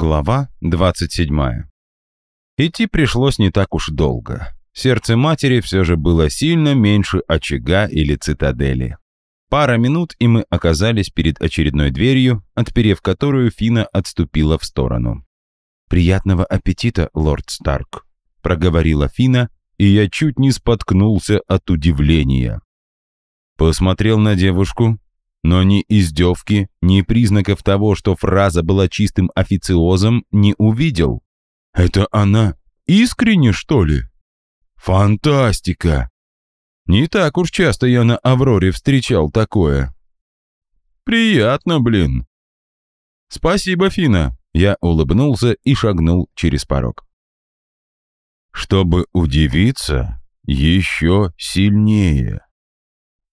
Глава 27. Идти пришлось не так уж долго. Сердце матери все же было сильно меньше очага или цитадели. Пара минут, и мы оказались перед очередной дверью, отперев которую Фина отступила в сторону. «Приятного аппетита, лорд Старк», — проговорила Фина, и я чуть не споткнулся от удивления. Посмотрел на девушку, но ни издевки, ни признаков того, что фраза была чистым официозом, не увидел. Это она искренне, что ли? Фантастика! Не так уж часто я на Авроре встречал такое. Приятно, блин. Спасибо, Фина. Я улыбнулся и шагнул через порог. Чтобы удивиться еще сильнее.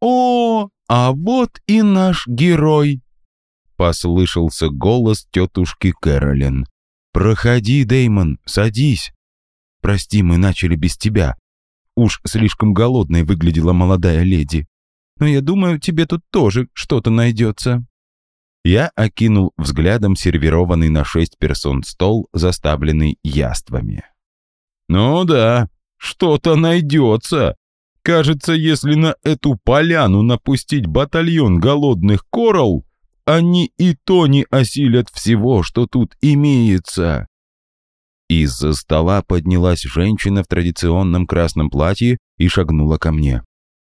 О, «А вот и наш герой!» Послышался голос тетушки Кэролин. «Проходи, Деймон, садись. Прости, мы начали без тебя. Уж слишком голодной выглядела молодая леди. Но я думаю, тебе тут тоже что-то найдется». Я окинул взглядом сервированный на шесть персон стол, заставленный яствами. «Ну да, что-то найдется», Кажется, если на эту поляну напустить батальон голодных корал, они и то не осилят всего, что тут имеется. Из-за стола поднялась женщина в традиционном красном платье и шагнула ко мне.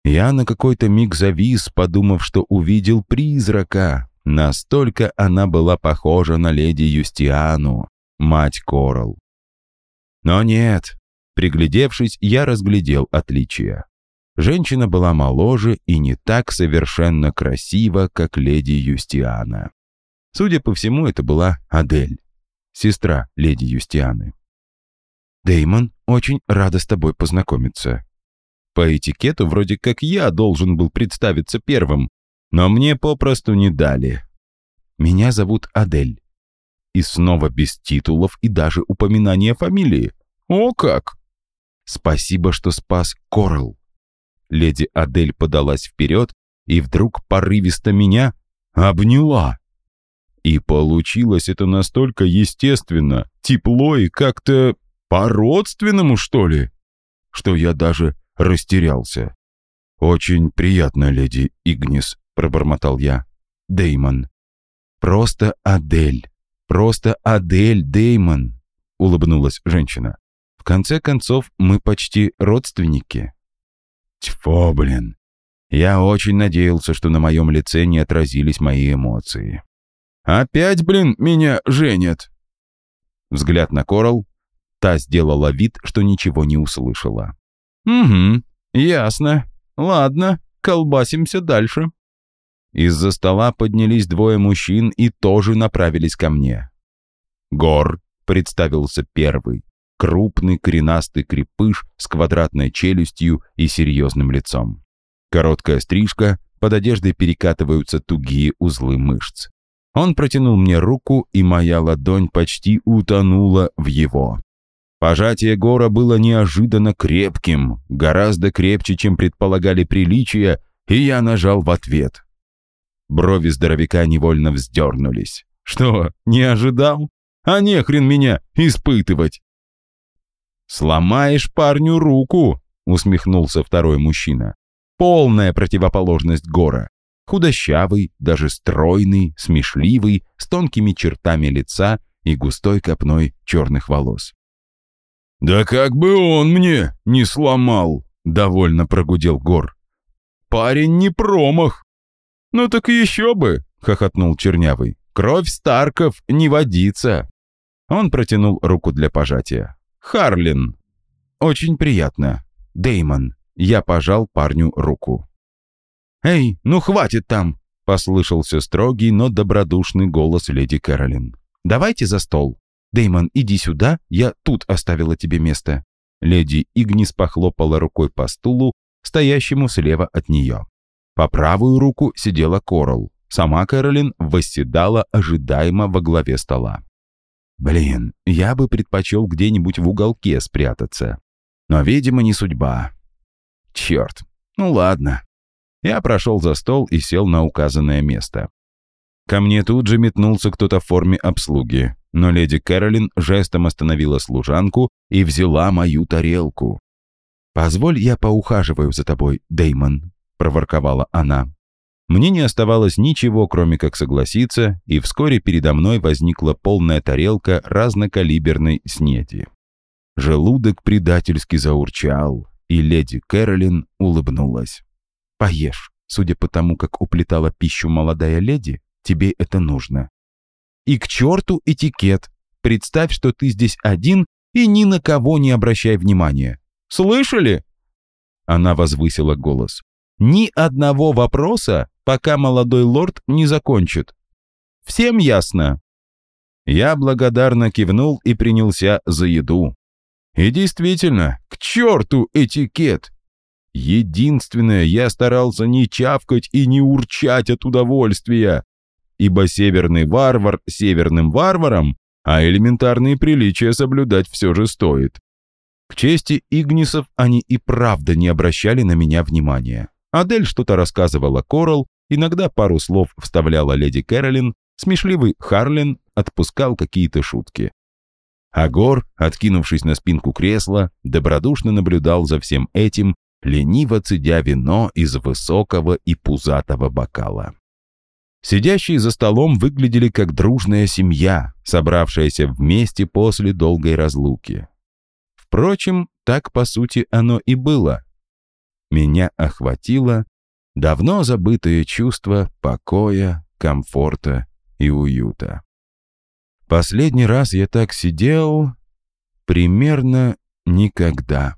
Я на какой-то миг завис, подумав, что увидел призрака. Настолько она была похожа на леди Юстиану, мать Корал. Но нет, приглядевшись, я разглядел отличия. Женщина была моложе и не так совершенно красива, как леди Юстиана. Судя по всему, это была Адель, сестра леди Юстианы. Деймон, очень рада с тобой познакомиться. По этикету вроде как я должен был представиться первым, но мне попросту не дали. Меня зовут Адель. И снова без титулов и даже упоминания фамилии. О как! Спасибо, что спас Коралл. Леди Адель подалась вперед и вдруг порывисто меня обняла. И получилось это настолько естественно, тепло и как-то по-родственному, что ли, что я даже растерялся. «Очень приятно, леди Игнис», — пробормотал я. Деймон. «Просто Адель. Просто Адель, Деймон», — улыбнулась женщина. «В конце концов, мы почти родственники». Тьфу, блин. Я очень надеялся, что на моем лице не отразились мои эмоции. «Опять, блин, меня женят!» Взгляд на Корал. Та сделала вид, что ничего не услышала. «Угу, ясно. Ладно, колбасимся дальше». Из-за стола поднялись двое мужчин и тоже направились ко мне. «Гор», — представился первый крупный коренастый крепыш с квадратной челюстью и серьезным лицом. Короткая стрижка, под одеждой перекатываются тугие узлы мышц. Он протянул мне руку, и моя ладонь почти утонула в его. Пожатие Гора было неожиданно крепким, гораздо крепче, чем предполагали приличия, и я нажал в ответ. Брови здоровяка невольно вздернулись. «Что, не ожидал? А не хрен меня испытывать!» «Сломаешь парню руку!» — усмехнулся второй мужчина. Полная противоположность Гора. Худощавый, даже стройный, смешливый, с тонкими чертами лица и густой копной черных волос. «Да как бы он мне не сломал!» — довольно прогудел Гор. «Парень не промах!» «Ну так еще бы!» — хохотнул Чернявый. «Кровь Старков не водится!» Он протянул руку для пожатия. Харлин. Очень приятно. Деймон. Я пожал парню руку. «Эй, ну хватит там!» — послышался строгий, но добродушный голос леди Кэролин. «Давайте за стол. Деймон, иди сюда, я тут оставила тебе место». Леди Игнис похлопала рукой по стулу, стоящему слева от нее. По правую руку сидела Корал. Сама Кэролин восседала ожидаемо во главе стола. Блин, я бы предпочел где-нибудь в уголке спрятаться. Но, видимо, не судьба. Черт, ну ладно. Я прошел за стол и сел на указанное место. Ко мне тут же метнулся кто-то в форме обслуги. но леди Кэролин жестом остановила служанку и взяла мою тарелку. «Позволь, я поухаживаю за тобой, Деймон», — проворковала она. Мне не оставалось ничего, кроме как согласиться, и вскоре передо мной возникла полная тарелка разнокалиберной снеди. Желудок предательски заурчал, и леди Кэролин улыбнулась. «Поешь. Судя по тому, как уплетала пищу молодая леди, тебе это нужно. И к черту этикет. Представь, что ты здесь один и ни на кого не обращай внимания. Слышали?» Она возвысила голос. «Ни одного вопроса, пока молодой лорд не закончит. Всем ясно?» Я благодарно кивнул и принялся за еду. И действительно, к черту этикет! Единственное, я старался не чавкать и не урчать от удовольствия, ибо северный варвар северным варваром, а элементарные приличия соблюдать все же стоит. К чести Игнисов они и правда не обращали на меня внимания. Адель что-то рассказывала Корал, иногда пару слов вставляла леди Кэролин, смешливый Харлин отпускал какие-то шутки. Агор, откинувшись на спинку кресла, добродушно наблюдал за всем этим, лениво цедя вино из высокого и пузатого бокала. Сидящие за столом выглядели как дружная семья, собравшаяся вместе после долгой разлуки. Впрочем, так по сути оно и было. Меня охватило давно забытое чувство покоя, комфорта и уюта. Последний раз я так сидел примерно никогда.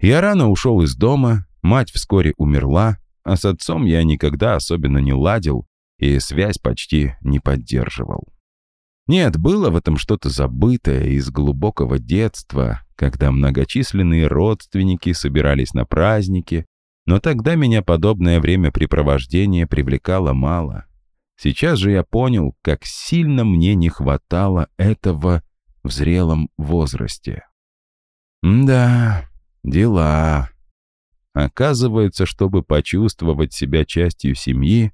Я рано ушел из дома, мать вскоре умерла, а с отцом я никогда особенно не ладил и связь почти не поддерживал. Нет, было в этом что-то забытое из глубокого детства, когда многочисленные родственники собирались на праздники, но тогда меня подобное времяпрепровождение привлекало мало. Сейчас же я понял, как сильно мне не хватало этого в зрелом возрасте. Да, дела. Оказывается, чтобы почувствовать себя частью семьи,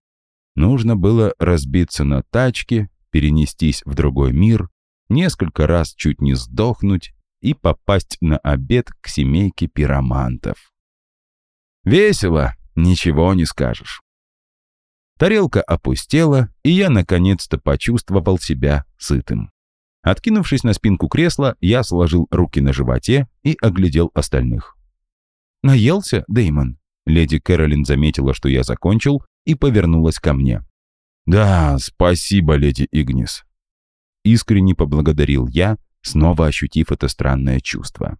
нужно было разбиться на тачке, перенестись в другой мир, несколько раз чуть не сдохнуть и попасть на обед к семейке пиромантов. Весело, ничего не скажешь. Тарелка опустела, и я наконец-то почувствовал себя сытым. Откинувшись на спинку кресла, я сложил руки на животе и оглядел остальных. «Наелся, Деймон?» Леди Кэролин заметила, что я закончил, и повернулась ко мне. «Да, спасибо, леди Игнис». Искренне поблагодарил я, снова ощутив это странное чувство.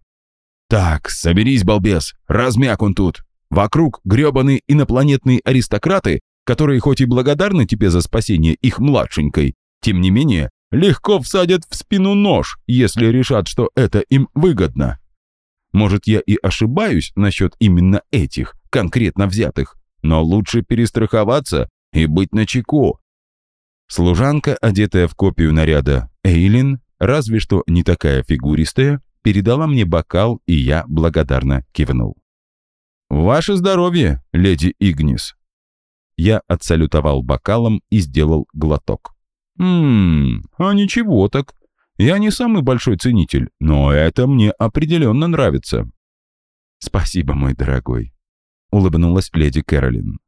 «Так, соберись, балбес, размяк он тут. Вокруг грёбаные инопланетные аристократы, которые хоть и благодарны тебе за спасение их младшенькой, тем не менее, легко всадят в спину нож, если решат, что это им выгодно. Может, я и ошибаюсь насчет именно этих, конкретно взятых, но лучше перестраховаться и быть начеку. Служанка, одетая в копию наряда Эйлин, разве что не такая фигуристая, передала мне бокал, и я благодарно кивнул. «Ваше здоровье, леди Игнис!» Я отсалютовал бокалом и сделал глоток. «Ммм, а ничего так. Я не самый большой ценитель, но это мне определенно нравится». «Спасибо, мой дорогой», — улыбнулась леди Кэролин.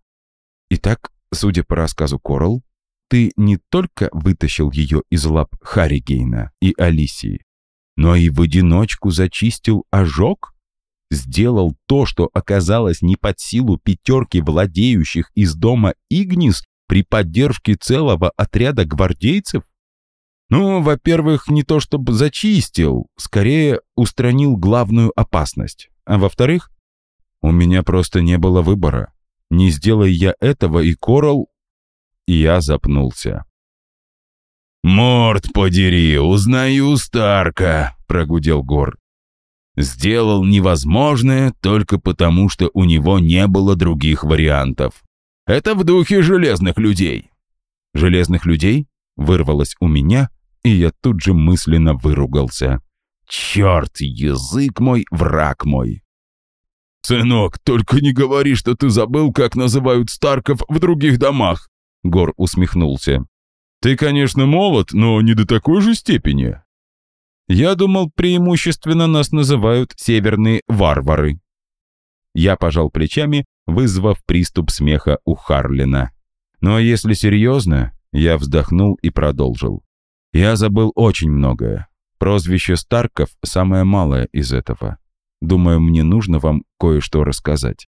«Итак, судя по рассказу Корал, ты не только вытащил ее из лап Харри Гейна и Алисии, но и в одиночку зачистил ожог?» Сделал то, что оказалось не под силу пятерки владеющих из дома Игнис при поддержке целого отряда гвардейцев? Ну, во-первых, не то чтобы зачистил, скорее устранил главную опасность. А во-вторых, у меня просто не было выбора. Не сделай я этого, и Корал... Я запнулся. «Морд подери, узнаю Старка», — прогудел Гор сделал невозможное только потому, что у него не было других вариантов. Это в духе железных людей. Железных людей вырвалось у меня, и я тут же мысленно выругался. Черт, язык мой, враг мой. «Сынок, только не говори, что ты забыл, как называют Старков в других домах!» Гор усмехнулся. Ты, конечно, молод, но не до такой же степени. Я думал, преимущественно нас называют северные варвары. Я пожал плечами, вызвав приступ смеха у Харлина. Но если серьезно, я вздохнул и продолжил. Я забыл очень многое. Прозвище Старков самое малое из этого. Думаю, мне нужно вам кое-что рассказать.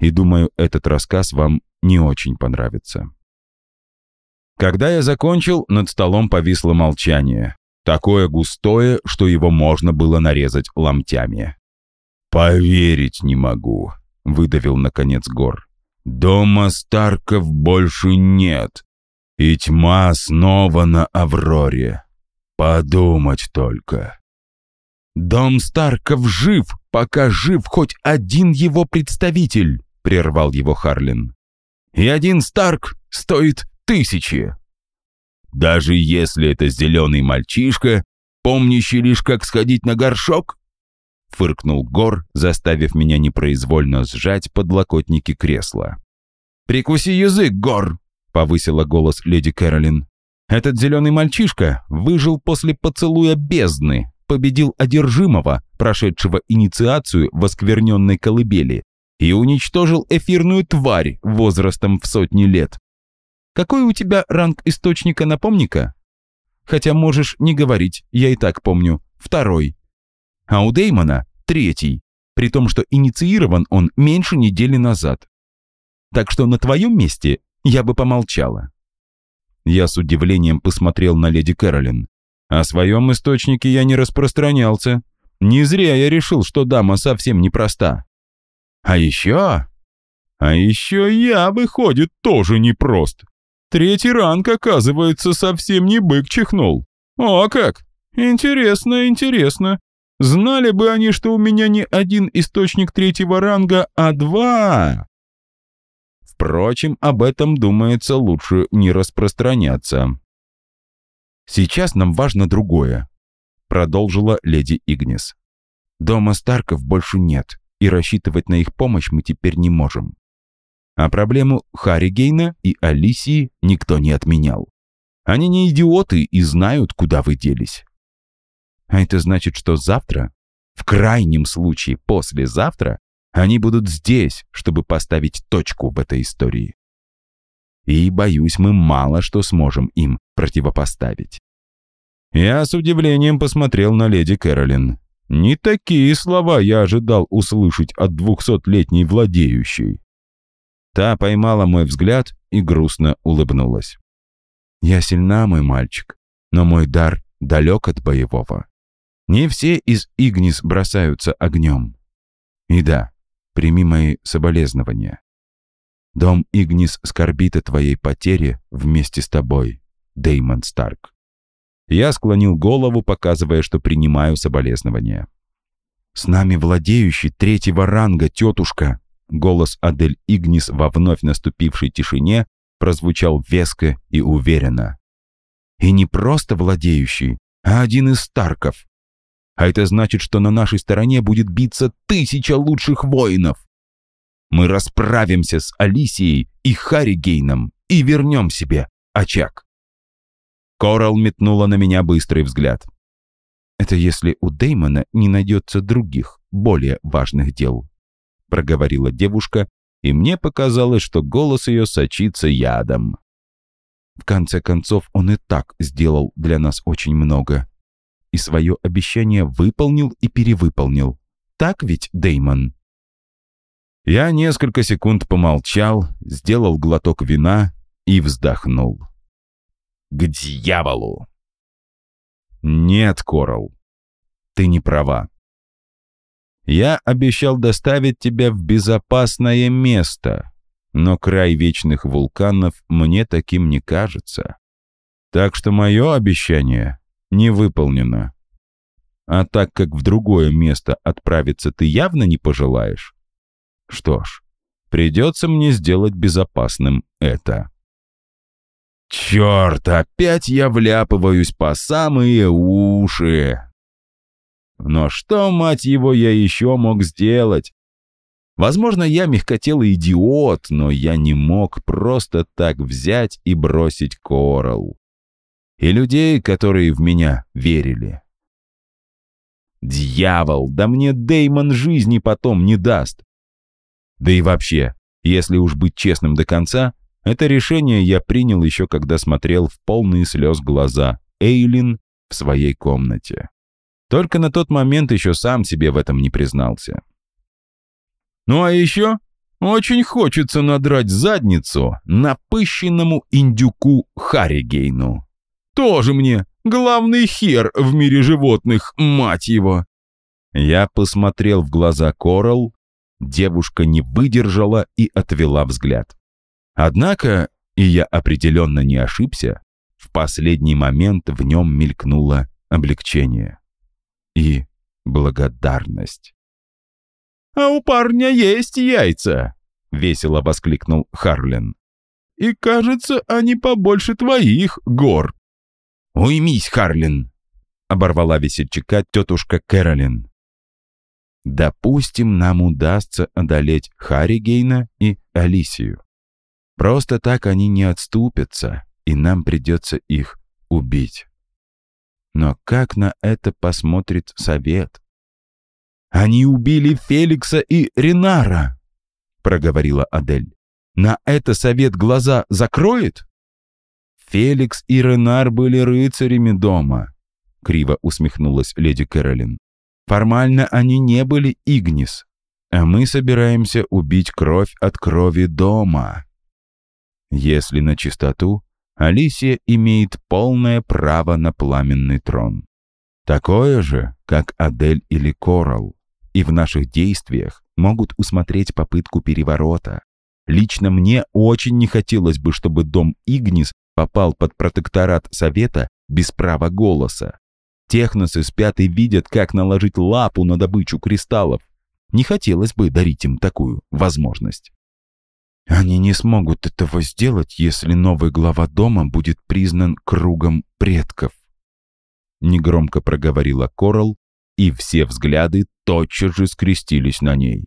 И думаю, этот рассказ вам не очень понравится. Когда я закончил, над столом повисло молчание. Такое густое, что его можно было нарезать ломтями. «Поверить не могу», — выдавил наконец Гор. «Дома Старков больше нет, и тьма снова на Авроре. Подумать только». «Дом Старков жив, пока жив хоть один его представитель», — прервал его Харлин. «И один Старк стоит тысячи». Даже если это зеленый мальчишка, помнящий лишь, как сходить на горшок? Фыркнул Гор, заставив меня непроизвольно сжать подлокотники кресла. «Прикуси язык, Гор!» — повысила голос леди Кэролин. «Этот зеленый мальчишка выжил после поцелуя бездны, победил одержимого, прошедшего инициацию в оскверненной колыбели, и уничтожил эфирную тварь возрастом в сотни лет. Какой у тебя ранг источника, напомни-ка? Хотя можешь не говорить, я и так помню. Второй. А у Деймона третий, при том, что инициирован он меньше недели назад. Так что на твоем месте я бы помолчала. Я с удивлением посмотрел на леди Кэролин. О своем источнике я не распространялся. Не зря я решил, что дама совсем непроста. А еще... А еще я, выходит, тоже непрост. Третий ранг, оказывается, совсем не бык чихнул. О, как! Интересно, интересно. Знали бы они, что у меня не один источник третьего ранга, а два. Впрочем, об этом, думается, лучше не распространяться. «Сейчас нам важно другое», — продолжила леди Игнис. «Дома Старков больше нет, и рассчитывать на их помощь мы теперь не можем. А проблему Харригейна и Алисии никто не отменял. Они не идиоты и знают, куда вы делись. А это значит, что завтра, в крайнем случае послезавтра, они будут здесь, чтобы поставить точку в этой истории. И, боюсь, мы мало что сможем им противопоставить. Я с удивлением посмотрел на леди Кэролин. Не такие слова я ожидал услышать от двухсотлетней владеющей. Та поймала мой взгляд и грустно улыбнулась. «Я сильна, мой мальчик, но мой дар далек от боевого. Не все из Игнис бросаются огнем. И да, прими мои соболезнования. Дом Игнис скорбит о твоей потере вместе с тобой, Деймон Старк». Я склонил голову, показывая, что принимаю соболезнования. «С нами владеющий третьего ранга, тетушка!» Голос Адель Игнис во вновь наступившей тишине прозвучал веско и уверенно. «И не просто владеющий, а один из Старков. А это значит, что на нашей стороне будет биться тысяча лучших воинов. Мы расправимся с Алисией и Харригейном и вернем себе очаг». Корал метнула на меня быстрый взгляд. «Это если у Деймона не найдется других, более важных дел», — проговорила девушка, и мне показалось, что голос ее сочится ядом. В конце концов, он и так сделал для нас очень много. И свое обещание выполнил и перевыполнил. Так ведь, Деймон? Я несколько секунд помолчал, сделал глоток вина и вздохнул. К дьяволу! Нет, Корал, ты не права. Я обещал доставить тебя в безопасное место, но край вечных вулканов мне таким не кажется. Так что мое обещание не выполнено. А так как в другое место отправиться ты явно не пожелаешь, что ж, придется мне сделать безопасным это. Черт, опять я вляпываюсь по самые уши. Но что, мать его, я еще мог сделать? Возможно, я мягкотелый идиот, но я не мог просто так взять и бросить Коралл. и людей, которые в меня верили. Дьявол, да мне Деймон жизни потом не даст. Да и вообще, если уж быть честным до конца, это решение я принял еще когда смотрел в полные слез глаза Эйлин в своей комнате. Только на тот момент еще сам себе в этом не признался. Ну а еще очень хочется надрать задницу напыщенному индюку Харригейну. Тоже мне главный хер в мире животных, мать его. Я посмотрел в глаза Корал, девушка не выдержала и отвела взгляд. Однако, и я определенно не ошибся, в последний момент в нем мелькнуло облегчение и благодарность. «А у парня есть яйца!» — весело воскликнул Харлин. «И, кажется, они побольше твоих, Гор!» «Уймись, Харлин!» — оборвала весельчака тетушка Кэролин. «Допустим, нам удастся одолеть Харригейна и Алисию. Просто так они не отступятся, и нам придется их убить. Но как на это посмотрит совет? «Они убили Феликса и Ренара», — проговорила Адель. «На это совет глаза закроет?» «Феликс и Ренар были рыцарями дома», — криво усмехнулась леди Кэролин. «Формально они не были Игнис, а мы собираемся убить кровь от крови дома». Если на чистоту, Алисия имеет полное право на пламенный трон. Такое же, как Адель или Корал, и в наших действиях могут усмотреть попытку переворота. Лично мне очень не хотелось бы, чтобы дом Игнис попал под протекторат Совета без права голоса. Техносы спят и видят, как наложить лапу на добычу кристаллов. Не хотелось бы дарить им такую возможность. Они не смогут этого сделать, если новый глава дома будет признан кругом предков. Негромко проговорила Корал, и все взгляды тотчас же скрестились на ней.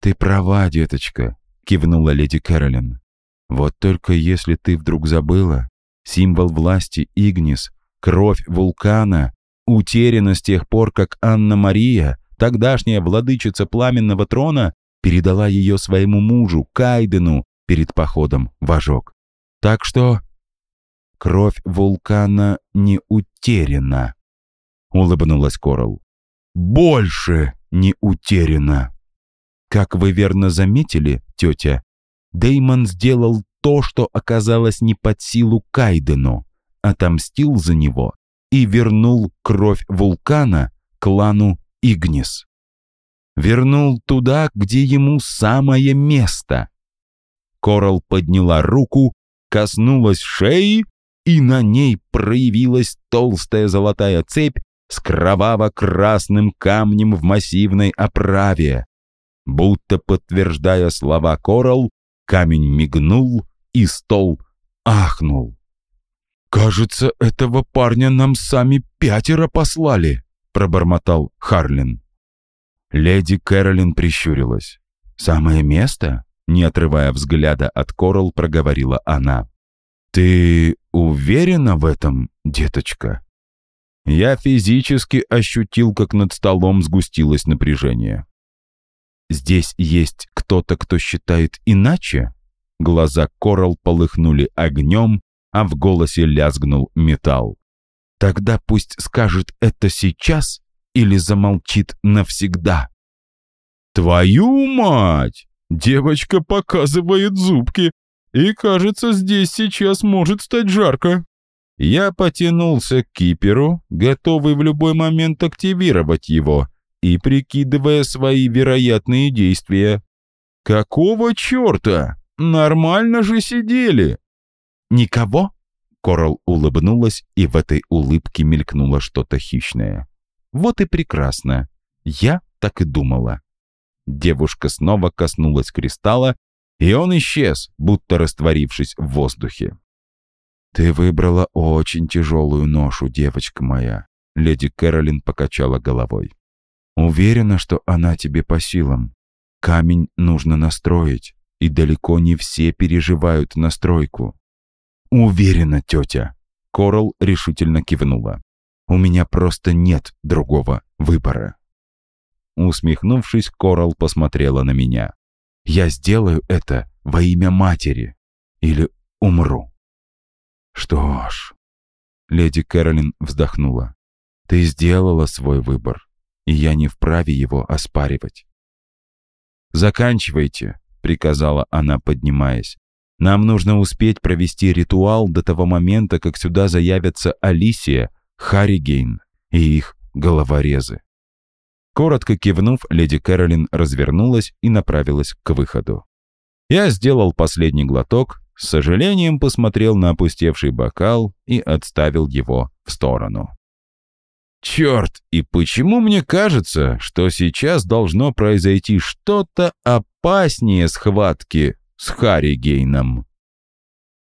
«Ты права, деточка», — кивнула леди Кэролин. «Вот только если ты вдруг забыла, символ власти Игнис, кровь вулкана, утеряна с тех пор, как Анна-Мария, тогдашняя владычица пламенного трона, передала ее своему мужу, Кайдену, перед походом в ожог. Так что кровь вулкана не утеряна, улыбнулась Корал. Больше не утеряна. Как вы верно заметили, тетя, Деймон сделал то, что оказалось не под силу Кайдену, отомстил за него и вернул кровь вулкана клану Игнис вернул туда, где ему самое место. Корал подняла руку, коснулась шеи, и на ней проявилась толстая золотая цепь с кроваво-красным камнем в массивной оправе. Будто подтверждая слова Корал, камень мигнул, и стол ахнул. «Кажется, этого парня нам сами пятеро послали», — пробормотал Харлин. Леди Кэролин прищурилась. «Самое место?» Не отрывая взгляда от Корал, проговорила она. «Ты уверена в этом, деточка?» Я физически ощутил, как над столом сгустилось напряжение. «Здесь есть кто-то, кто считает иначе?» Глаза Корал полыхнули огнем, а в голосе лязгнул металл. «Тогда пусть скажет это сейчас или замолчит навсегда. «Твою мать!» Девочка показывает зубки, и, кажется, здесь сейчас может стать жарко. Я потянулся к киперу, готовый в любой момент активировать его и прикидывая свои вероятные действия. «Какого черта? Нормально же сидели!» «Никого?» Корал улыбнулась, и в этой улыбке мелькнуло что-то хищное. Вот и прекрасно. Я так и думала. Девушка снова коснулась кристалла, и он исчез, будто растворившись в воздухе. «Ты выбрала очень тяжелую ношу, девочка моя», — леди Кэролин покачала головой. «Уверена, что она тебе по силам. Камень нужно настроить, и далеко не все переживают настройку». «Уверена, тетя», Корал решительно кивнула. «У меня просто нет другого выбора». Усмехнувшись, Корал посмотрела на меня. «Я сделаю это во имя матери. Или умру». «Что ж...» Леди Кэролин вздохнула. «Ты сделала свой выбор, и я не вправе его оспаривать». «Заканчивайте», — приказала она, поднимаясь. «Нам нужно успеть провести ритуал до того момента, как сюда заявятся Алисия, Харригейн и их головорезы». Коротко кивнув, леди Кэролин развернулась и направилась к выходу. Я сделал последний глоток, с сожалением посмотрел на опустевший бокал и отставил его в сторону. Черт, и почему мне кажется, что сейчас должно произойти что-то опаснее схватки с Харри Гейном?